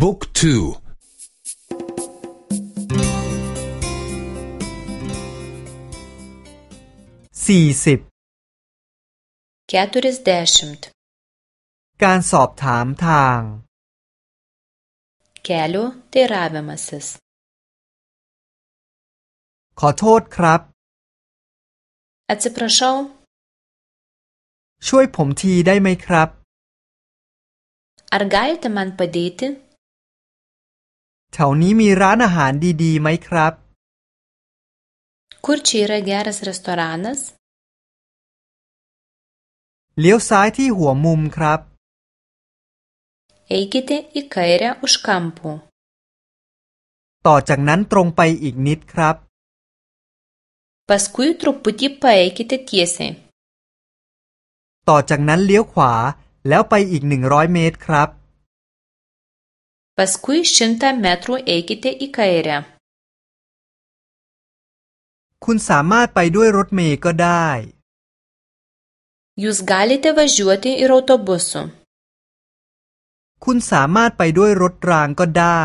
บุ๊กทูสี่สิบการสอบถามทาง kelio teiravimasis ขอโทษครับ atsiprašau ช่วยผมทีได้ไหมครับ ar galite man padėti แถวนี้มีร้านอาหารดีๆไหมครับ kur čia yra geras restoranas เลี้ยวซ้ายที่หัวมุมครับ eikite į kairę už kampų ต่อจากนั้นตรงไปอีกนิดครับ paskui truputį paeikite tiesiai ต่อจากนั้นเลี้ยวขวาแล้วไปอีกหนึ่งร้อยเมตรครับ paskui šimtą metrų eikite į kairę คุณสามารถไปด้วยรถเมล์ก็ได้ jūs galite važiuoti ir autobusu คุณสามารถไปด้วยรถรางก็ได้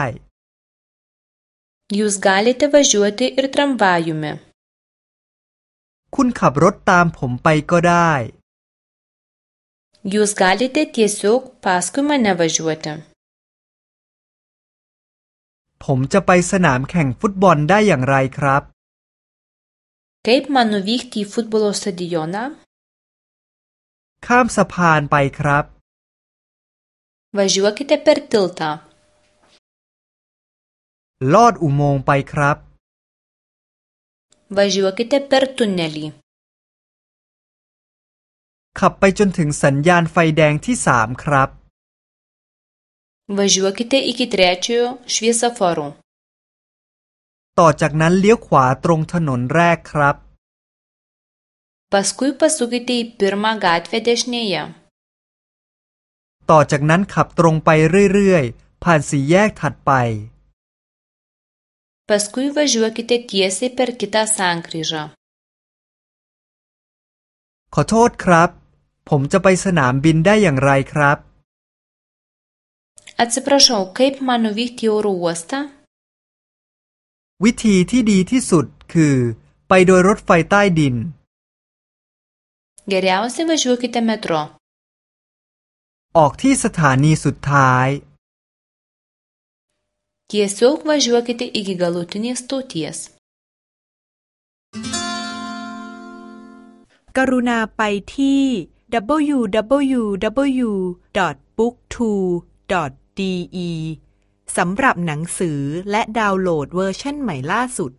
jūs galite važiuoti ir tramvajumi คุณขับรถตามผมไปก็ได้ jūs galite tiesiog paskui mane važiuoti ผมจะไปสนามแข่งฟุตบอลได้อย่างไรครับ kaip man nuvykti į futbolo stadioną ข้ามสะพานไปครับ važiuokite per tiltą ลอดอุโมงค์ไปครับ važiuokite per tunelį ขับไปจนถึงสัญญาณไฟแดงที่สามครับ važiuokite iki trečiojo šviesoforo ต่อจากนั้นเลี้ยวขวาตรงถนนแรกครับ paskui pasukite į pirmą gatvę dešinėje ต่อจากนั้นขับตรงไปเรื่อยๆ ผ่านสี่แยกถัดไป paskui važiuokite tiesiai per kitą sankryžą ขอโทษครับ ผมจะไปสนามบินได้อย่างไรครับ atsiprašau kaip man nuvykti į oro uostą วิธีที่ดีที่สุดคือ ไปโดยรถไฟใต้ดิน geriausiai važiuokite metro ออกที่สถานีสุดท้าย tiesiog važiuokite iki galutinės stoties กรุณาไปที่ D.E. สำหรับหนังสือและดาวน์โหลดเวอร์ชันใหม่ล่าสุด